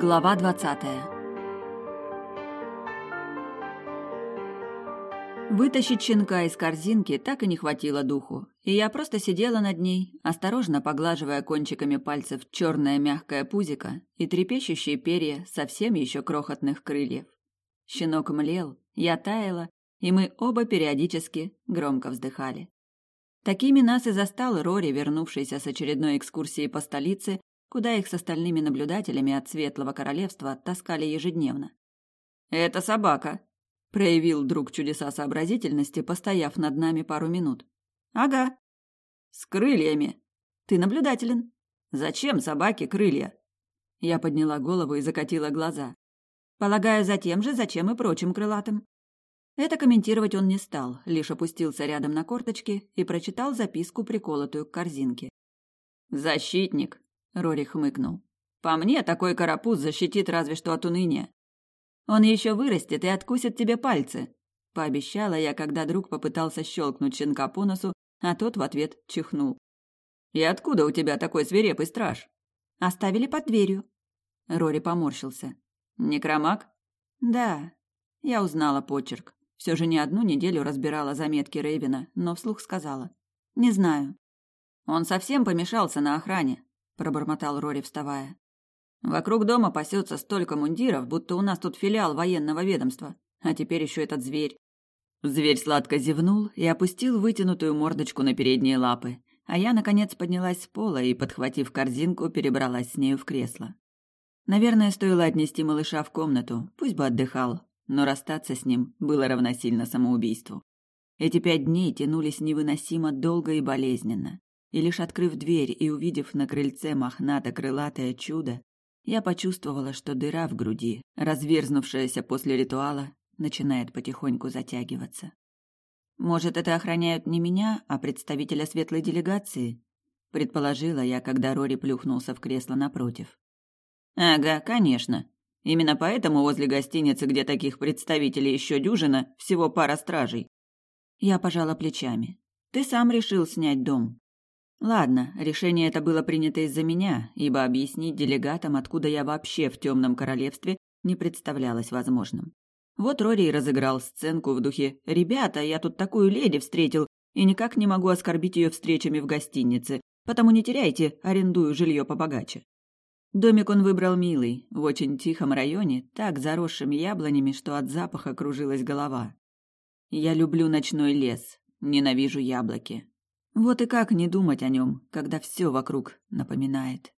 Глава двадцатая Вытащить щенка из корзинки так и не хватило духу, и я просто сидела над ней, осторожно поглаживая кончиками пальцев черное мягкое пузико и трепещущие перья совсем еще крохотных крыльев. Щенок млел, я таяла, и мы оба периодически громко вздыхали. Такими нас и застал Рори, вернувшийся с очередной экскурсии по столице, куда их с остальными наблюдателями от Светлого Королевства таскали ежедневно. «Это собака», — проявил друг чудеса сообразительности, постояв над нами пару минут. «Ага». «С крыльями». «Ты наблюдателен». «Зачем собаке крылья?» Я подняла голову и закатила глаза. «Полагаю, за тем же, зачем и прочим крылатым». Это комментировать он не стал, лишь опустился рядом на корточки и прочитал записку, приколотую к корзинке. «Защитник», — Рори хмыкнул. «По мне, такой карапуз защитит разве что от уныния. Он еще вырастет и откусит тебе пальцы», — пообещала я, когда друг попытался щелкнуть щенка по носу, а тот в ответ чихнул. «И откуда у тебя такой свирепый страж?» «Оставили под дверью». Рори поморщился. «Некромаг?» «Да». Я узнала почерк. Все же не одну неделю разбирала заметки Рейвена, но вслух сказала. «Не знаю». «Он совсем помешался на охране», – пробормотал Рори, вставая. «Вокруг дома пасется столько мундиров, будто у нас тут филиал военного ведомства. А теперь еще этот зверь». Зверь сладко зевнул и опустил вытянутую мордочку на передние лапы, а я, наконец, поднялась с пола и, подхватив корзинку, перебралась с нею в кресло. Наверное, стоило отнести малыша в комнату, пусть бы отдыхал, но расстаться с ним было равносильно самоубийству. Эти пять дней тянулись невыносимо долго и болезненно, и лишь открыв дверь и увидев на крыльце мохнато-крылатое чудо, я почувствовала, что дыра в груди, разверзнувшаяся после ритуала, начинает потихоньку затягиваться. Может, это охраняют не меня, а представителя светлой делегации? Предположила я, когда Рори плюхнулся в кресло напротив. Ага, конечно. Именно поэтому возле гостиницы, где таких представителей еще дюжина, всего пара стражей. Я пожала плечами. Ты сам решил снять дом. Ладно, решение это было принято из-за меня, ибо объяснить делегатам, откуда я вообще в темном королевстве, не представлялось возможным. Вот Рори разыграл сценку в духе «Ребята, я тут такую леди встретил, и никак не могу оскорбить ее встречами в гостинице, потому не теряйте, арендую жилье побогаче». Домик он выбрал милый, в очень тихом районе, так заросшим яблонями, что от запаха кружилась голова. Я люблю ночной лес, ненавижу яблоки. Вот и как не думать о нем, когда все вокруг напоминает.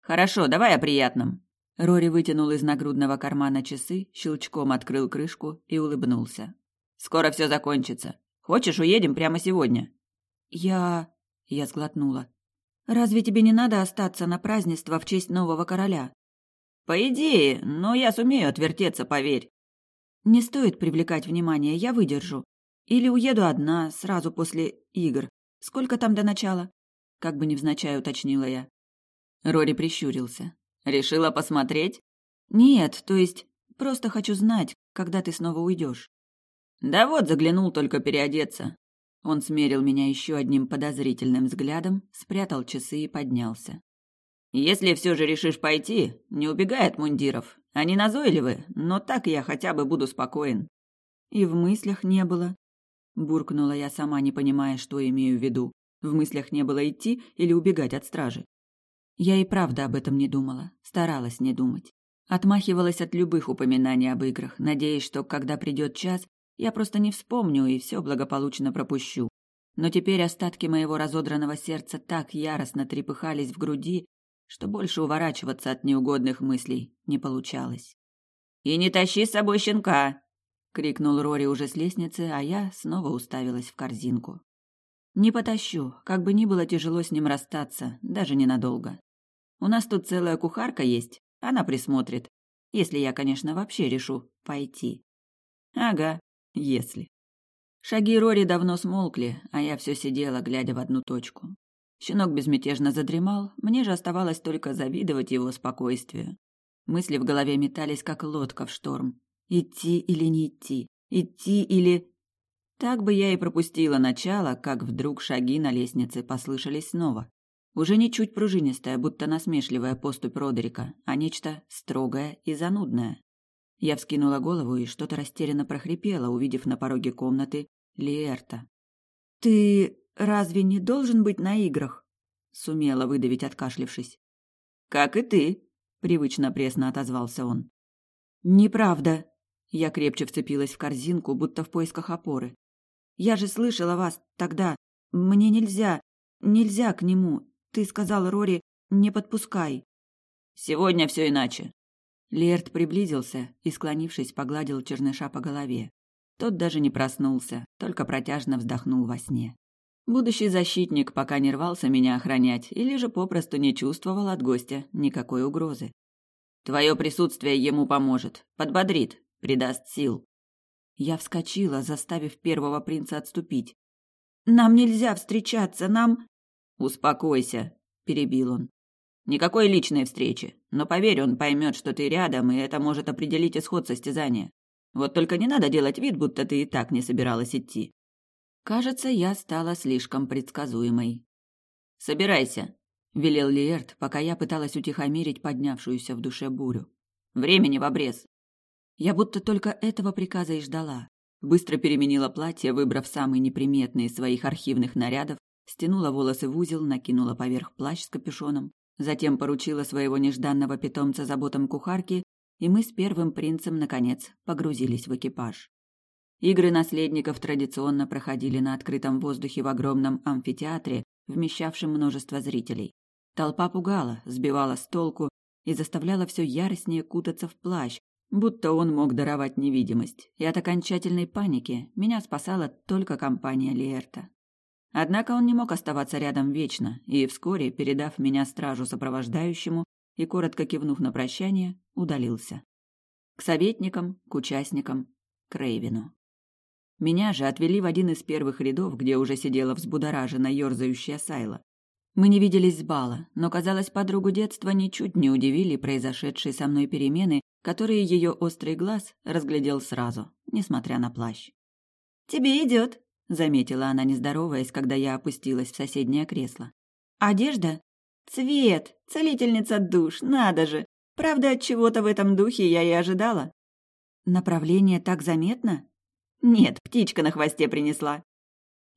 Хорошо, давай о приятном. Рори вытянул из нагрудного кармана часы, щелчком открыл крышку и улыбнулся. Скоро все закончится. Хочешь, уедем прямо сегодня? Я... Я сглотнула. Разве тебе не надо остаться на празднество в честь нового короля? По идее, но я сумею отвертеться, поверь. Не стоит привлекать внимание, я выдержу. Или уеду одна, сразу после игр. Сколько там до начала? Как бы невзначай уточнила я. Рори прищурился. Решила посмотреть? Нет, то есть просто хочу знать, когда ты снова уйдешь. Да вот, заглянул только переодеться. Он смерил меня еще одним подозрительным взглядом, спрятал часы и поднялся. «Если все же решишь пойти, не убегай от мундиров. Они назойливы, но так я хотя бы буду спокоен». И в мыслях не было. Буркнула я сама, не понимая, что имею в виду. В мыслях не было идти или убегать от стражи. Я и правда об этом не думала, старалась не думать. Отмахивалась от любых упоминаний об играх, надеясь, что когда придет час, я просто не вспомню и все благополучно пропущу. Но теперь остатки моего разодранного сердца так яростно трепыхались в груди, что больше уворачиваться от неугодных мыслей не получалось. «И не тащи с собой щенка!» — крикнул Рори уже с лестницы, а я снова уставилась в корзинку. «Не потащу, как бы ни было тяжело с ним расстаться, даже ненадолго. У нас тут целая кухарка есть, она присмотрит, если я, конечно, вообще решу пойти». «Ага, если. Шаги Рори давно смолкли, а я все сидела, глядя в одну точку. Щенок безмятежно задремал, мне же оставалось только завидовать его спокойствию. Мысли в голове метались, как лодка в шторм. Идти или не идти? Идти или... Так бы я и пропустила начало, как вдруг шаги на лестнице послышались снова. Уже не чуть пружинистая, будто насмешливая поступь Родерика, а нечто строгое и занудное. Я вскинула голову и что-то растерянно прохрипела, увидев на пороге комнаты Лиэрта. «Ты разве не должен быть на играх?» — сумела выдавить, откашлившись. «Как и ты», — привычно пресно отозвался он. «Неправда». Я крепче вцепилась в корзинку, будто в поисках опоры. «Я же слышала вас тогда. Мне нельзя, нельзя к нему. Ты сказал Рори, не подпускай». «Сегодня все иначе». Лерт приблизился и, склонившись, погладил черныша по голове. Тот даже не проснулся, только протяжно вздохнул во сне. Будущий защитник пока не рвался меня охранять или же попросту не чувствовал от гостя никакой угрозы. Твое присутствие ему поможет, подбодрит, придаст сил. Я вскочила, заставив первого принца отступить. Нам нельзя встречаться, нам Успокойся, перебил он. Никакой личной встречи, но поверь, он поймет, что ты рядом, и это может определить исход состязания. Вот только не надо делать вид, будто ты и так не собиралась идти. Кажется, я стала слишком предсказуемой. Собирайся, велел Лиерт, пока я пыталась утихомирить поднявшуюся в душе бурю. Времени в обрез. Я будто только этого приказа и ждала. Быстро переменила платье, выбрав самый неприметный из своих архивных нарядов, стянула волосы в узел, накинула поверх плащ с капюшоном, затем поручила своего нежданного питомца заботам кухарки, и мы с первым принцем, наконец, погрузились в экипаж. Игры наследников традиционно проходили на открытом воздухе в огромном амфитеатре, вмещавшем множество зрителей. Толпа пугала, сбивала с толку и заставляла все яростнее кутаться в плащ, будто он мог даровать невидимость. И от окончательной паники меня спасала только компания Лиерта. Однако он не мог оставаться рядом вечно, и вскоре, передав меня стражу сопровождающему и коротко кивнув на прощание, удалился. К советникам, к участникам, к Рейвину. Меня же отвели в один из первых рядов, где уже сидела взбудораженно ёрзающая Сайла. Мы не виделись с бала, но, казалось, подругу детства ничуть не удивили произошедшие со мной перемены, которые ее острый глаз разглядел сразу, несмотря на плащ. «Тебе идет», — заметила она, не здороваясь, когда я опустилась в соседнее кресло. «Одежда? Цвет! Целительница душ, надо же! Правда, от чего-то в этом духе я и ожидала». «Направление так заметно?» «Нет, птичка на хвосте принесла»,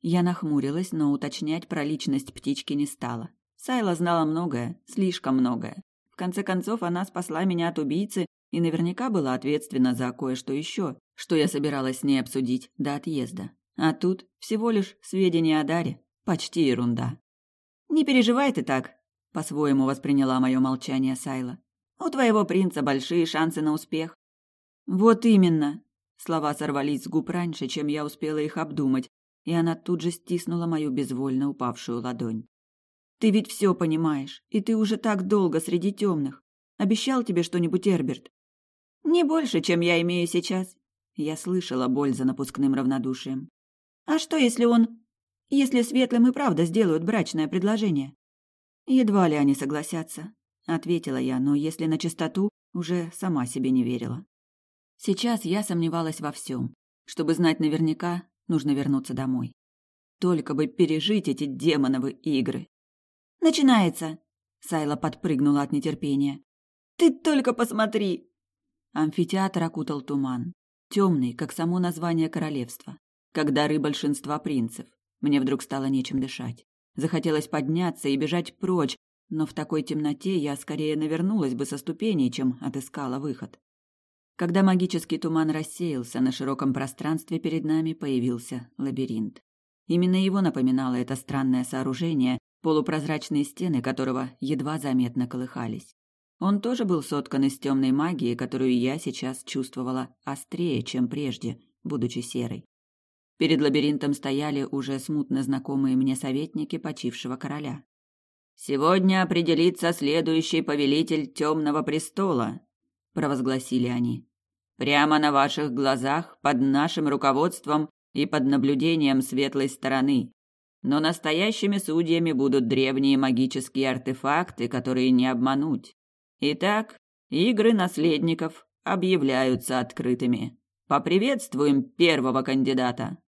я нахмурилась, но уточнять про личность птички не стала. Сайла знала многое, слишком многое. В конце концов, она спасла меня от убийцы и наверняка была ответственна за кое-что еще, что я собиралась с ней обсудить до отъезда. А тут всего лишь сведения о Даре. Почти ерунда. «Не переживай ты так», — по-своему восприняла мое молчание Сайла. «У твоего принца большие шансы на успех». «Вот именно», Слова сорвались с губ раньше, чем я успела их обдумать, и она тут же стиснула мою безвольно упавшую ладонь. «Ты ведь все понимаешь, и ты уже так долго среди темных. Обещал тебе что-нибудь Эрберт?» «Не больше, чем я имею сейчас». Я слышала боль за напускным равнодушием. «А что, если он... Если светлым и правда сделают брачное предложение?» «Едва ли они согласятся», — ответила я, но если на чистоту, уже сама себе не верила. Сейчас я сомневалась во всем. Чтобы знать наверняка, Нужно вернуться домой. Только бы пережить эти демоновы игры. «Начинается!» Сайла подпрыгнула от нетерпения. «Ты только посмотри!» Амфитеатр окутал туман. Темный, как само название королевства. Как дары большинства принцев. Мне вдруг стало нечем дышать. Захотелось подняться и бежать прочь, но в такой темноте я скорее навернулась бы со ступеней, чем отыскала выход. Когда магический туман рассеялся, на широком пространстве перед нами появился лабиринт. Именно его напоминало это странное сооружение, полупрозрачные стены которого едва заметно колыхались. Он тоже был соткан из темной магии, которую я сейчас чувствовала острее, чем прежде, будучи серой. Перед лабиринтом стояли уже смутно знакомые мне советники почившего короля. «Сегодня определится следующий повелитель Темного престола», — провозгласили они. Прямо на ваших глазах, под нашим руководством и под наблюдением светлой стороны. Но настоящими судьями будут древние магические артефакты, которые не обмануть. Итак, игры наследников объявляются открытыми. Поприветствуем первого кандидата.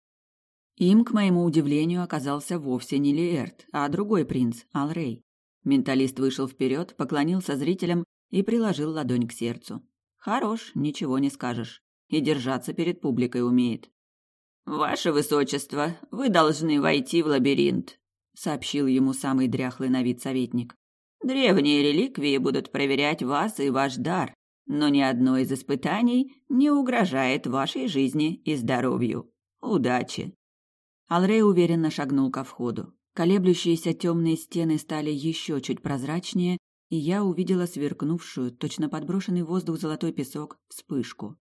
Им, к моему удивлению, оказался вовсе не Лиэрт, а другой принц, Алрей. Менталист вышел вперед, поклонился зрителям и приложил ладонь к сердцу. Хорош, ничего не скажешь. И держаться перед публикой умеет. «Ваше высочество, вы должны войти в лабиринт», — сообщил ему самый дряхлый на вид советник. «Древние реликвии будут проверять вас и ваш дар, но ни одно из испытаний не угрожает вашей жизни и здоровью. Удачи!» Алрей уверенно шагнул ко входу. Колеблющиеся темные стены стали еще чуть прозрачнее, и я увидела сверкнувшую, точно подброшенный в воздух золотой песок, вспышку.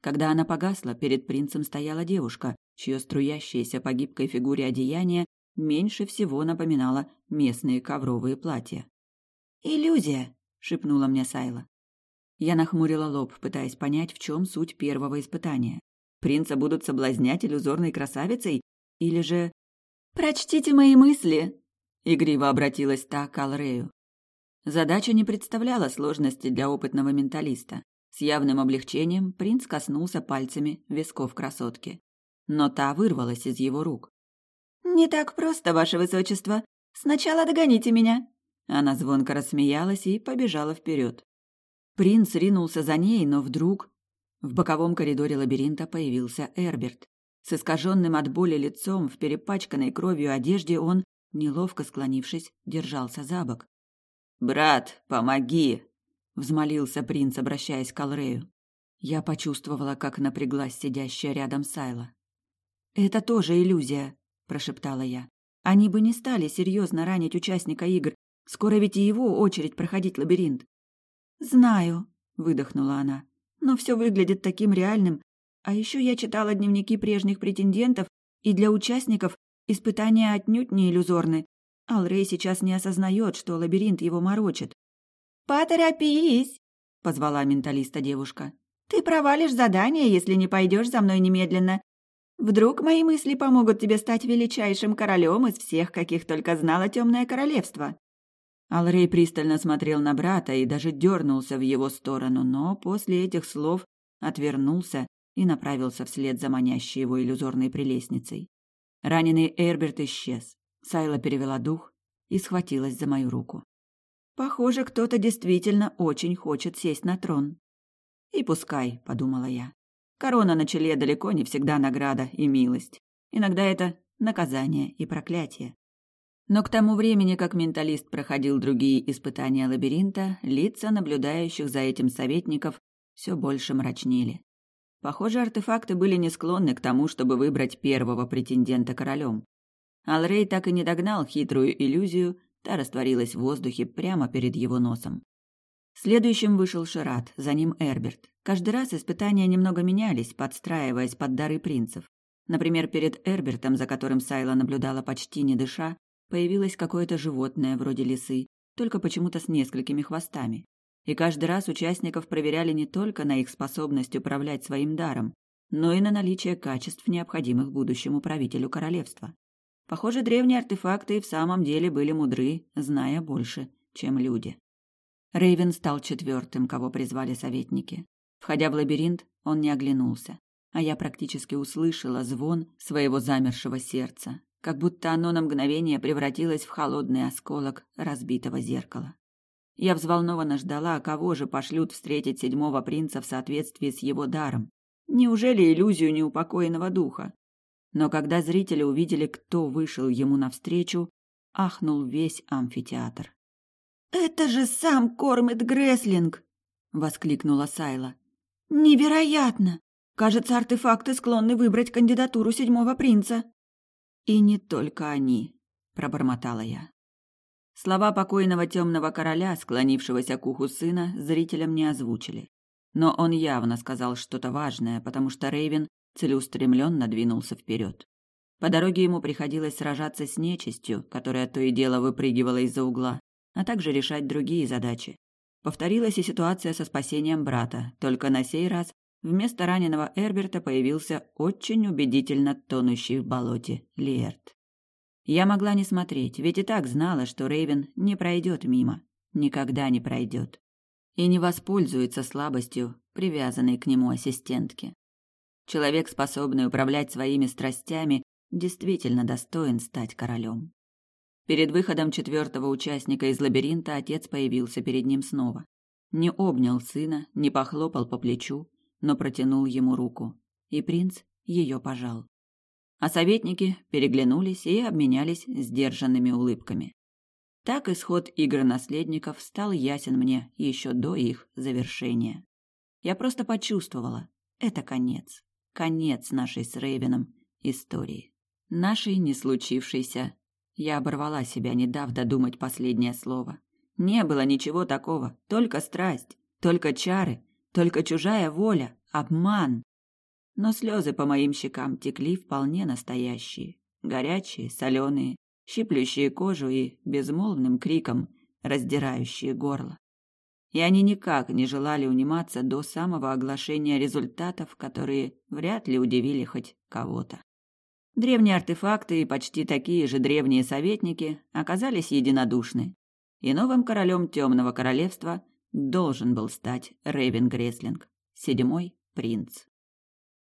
Когда она погасла, перед принцем стояла девушка, чье струящееся по гибкой фигуре одеяние меньше всего напоминало местные ковровые платья. «Иллюзия!» — шепнула мне Сайла. Я нахмурила лоб, пытаясь понять, в чем суть первого испытания. Принца будут соблазнять иллюзорной красавицей? Или же... «Прочтите мои мысли!» — игриво обратилась та к Алрею. Задача не представляла сложности для опытного менталиста. С явным облегчением принц коснулся пальцами висков красотки. Но та вырвалась из его рук. «Не так просто, ваше высочество. Сначала догоните меня». Она звонко рассмеялась и побежала вперед. Принц ринулся за ней, но вдруг в боковом коридоре лабиринта появился Эрберт. С искаженным от боли лицом, в перепачканной кровью одежде он, неловко склонившись, держался за бок. «Брат, помоги!» — взмолился принц, обращаясь к Алрею. Я почувствовала, как напряглась сидящая рядом Сайла. «Это тоже иллюзия», — прошептала я. «Они бы не стали серьезно ранить участника игр. Скоро ведь и его очередь проходить лабиринт». «Знаю», — выдохнула она, — «но все выглядит таким реальным. А еще я читала дневники прежних претендентов, и для участников испытания отнюдь не иллюзорны. Алрей сейчас не осознает, что лабиринт его морочит». «Поторопись!» — позвала менталиста девушка. «Ты провалишь задание, если не пойдешь за мной немедленно. Вдруг мои мысли помогут тебе стать величайшим королем из всех, каких только знало темное королевство». Алрей пристально смотрел на брата и даже дернулся в его сторону, но после этих слов отвернулся и направился вслед за манящей его иллюзорной прелестницей. Раненый Эрберт исчез. Сайла перевела дух и схватилась за мою руку. Похоже, кто-то действительно очень хочет сесть на трон. И пускай, подумала я. Корона на челе далеко не всегда награда и милость. Иногда это наказание и проклятие. Но к тому времени, как менталист проходил другие испытания лабиринта, лица наблюдающих за этим советников все больше мрачнели. Похоже, артефакты были не склонны к тому, чтобы выбрать первого претендента королем. Алрей так и не догнал хитрую иллюзию, та растворилась в воздухе прямо перед его носом. Следующим вышел Шират, за ним Эрберт. Каждый раз испытания немного менялись, подстраиваясь под дары принцев. Например, перед Эрбертом, за которым Сайла наблюдала почти не дыша, появилось какое-то животное вроде лисы, только почему-то с несколькими хвостами. И каждый раз участников проверяли не только на их способность управлять своим даром, но и на наличие качеств, необходимых будущему правителю королевства. Похоже, древние артефакты и в самом деле были мудры, зная больше, чем люди. Рейвен стал четвертым, кого призвали советники. Входя в лабиринт, он не оглянулся, а я практически услышала звон своего замершего сердца, как будто оно на мгновение превратилось в холодный осколок разбитого зеркала. Я взволнованно ждала, кого же пошлют встретить седьмого принца в соответствии с его даром. Неужели иллюзию неупокоенного духа? Но когда зрители увидели, кто вышел ему навстречу, ахнул весь амфитеатр. «Это же сам Кормит Греслинг!» — воскликнула Сайла. «Невероятно! Кажется, артефакты склонны выбрать кандидатуру седьмого принца». И не только они, пробормотала я. Слова покойного темного короля, склонившегося к уху сына, зрителям не озвучили. Но он явно сказал что-то важное, потому что Рейвен целеустремленно двинулся вперед. По дороге ему приходилось сражаться с нечистью, которая то и дело выпрыгивала из-за угла, а также решать другие задачи. Повторилась и ситуация со спасением брата, только на сей раз Вместо раненого Эрберта появился очень убедительно тонущий в болоте Лиэрт. Я могла не смотреть, ведь и так знала, что Рейвен не пройдет мимо, никогда не пройдет. И не воспользуется слабостью, привязанной к нему ассистентки. Человек, способный управлять своими страстями, действительно достоин стать королем. Перед выходом четвертого участника из лабиринта отец появился перед ним снова. Не обнял сына, не похлопал по плечу, но протянул ему руку, и принц ее пожал. А советники переглянулись и обменялись сдержанными улыбками. Так исход игр наследников стал ясен мне еще до их завершения. Я просто почувствовала, это конец, конец нашей с Рейвеном истории, нашей не случившейся я оборвала себя, не дав додумать последнее слово. Не было ничего такого, только страсть, только чары, только чужая воля, обман. Но слезы по моим щекам текли вполне настоящие, горячие, соленые, щиплющие кожу и безмолвным криком раздирающие горло. И они никак не желали униматься до самого оглашения результатов, которые вряд ли удивили хоть кого-то. Древние артефакты и почти такие же древние советники оказались единодушны, и новым королем Темного Королевства должен был стать Рейвен Греслинг, седьмой принц.